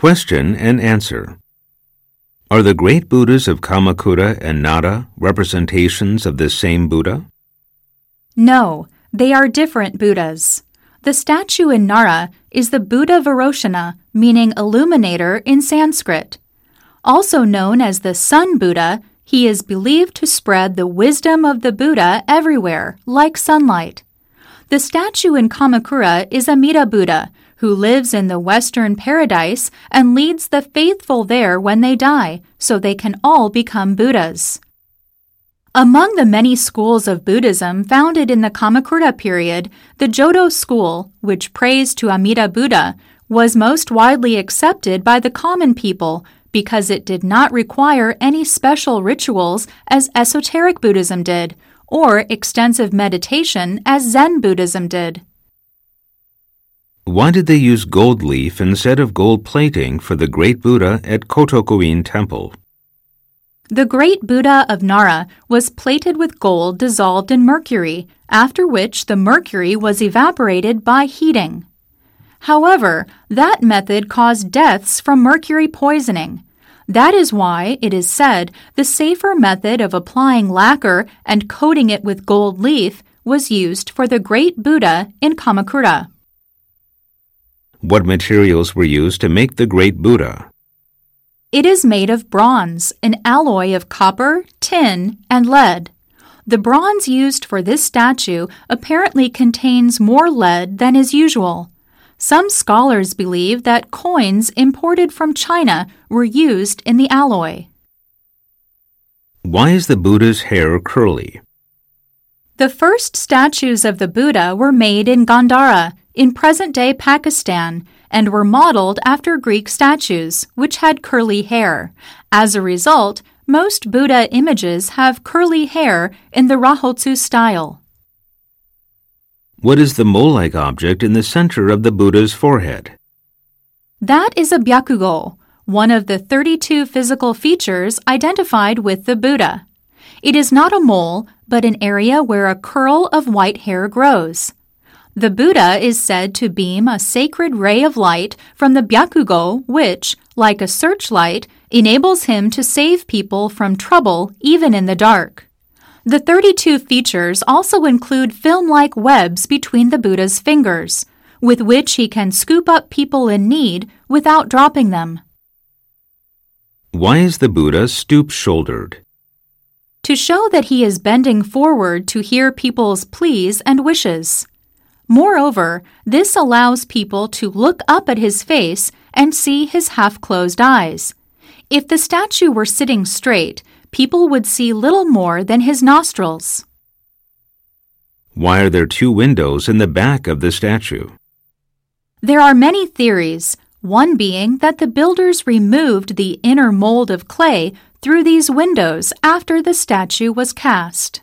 Question and answer. Are the great Buddhas of Kamakura and Nara representations of this same Buddha? No, they are different Buddhas. The statue in Nara is the Buddha Vairocana, meaning illuminator in Sanskrit. Also known as the Sun Buddha, he is believed to spread the wisdom of the Buddha everywhere, like sunlight. The statue in Kamakura is Amida Buddha, who lives in the Western paradise and leads the faithful there when they die, so they can all become Buddhas. Among the many schools of Buddhism founded in the Kamakura period, the Jodo school, which prays to Amida Buddha, was most widely accepted by the common people because it did not require any special rituals as esoteric Buddhism did, or extensive meditation as Zen Buddhism did. Why did they use gold leaf instead of gold plating for the great Buddha at Kotokuin Temple? The great Buddha of Nara was plated with gold dissolved in mercury, after which the mercury was evaporated by heating. However, that method caused deaths from mercury poisoning. That is why it is said the safer method of applying lacquer and coating it with gold leaf was used for the great Buddha in Kamakura. What materials were used to make the great Buddha? It is made of bronze, an alloy of copper, tin, and lead. The bronze used for this statue apparently contains more lead than is usual. Some scholars believe that coins imported from China were used in the alloy. Why is the Buddha's hair curly? The first statues of the Buddha were made in Gandhara, in present day Pakistan, and were modeled after Greek statues, which had curly hair. As a result, most Buddha images have curly hair in the Rahotsu style. What is the mole like object in the center of the Buddha's forehead? That is a byakugo, one of the 32 physical features identified with the Buddha. It is not a mole, but an area where a curl of white hair grows. The Buddha is said to beam a sacred ray of light from the byakugo, which, like a searchlight, enables him to save people from trouble even in the dark. The 32 features also include film like webs between the Buddha's fingers, with which he can scoop up people in need without dropping them. Why is the Buddha stoop shouldered? To show that he is bending forward to hear people's pleas and wishes. Moreover, this allows people to look up at his face and see his half closed eyes. If the statue were sitting straight, people would see little more than his nostrils. Why are there two windows in the back of the statue? There are many theories, one being that the builders removed the inner mold of clay through these windows after the statue was cast.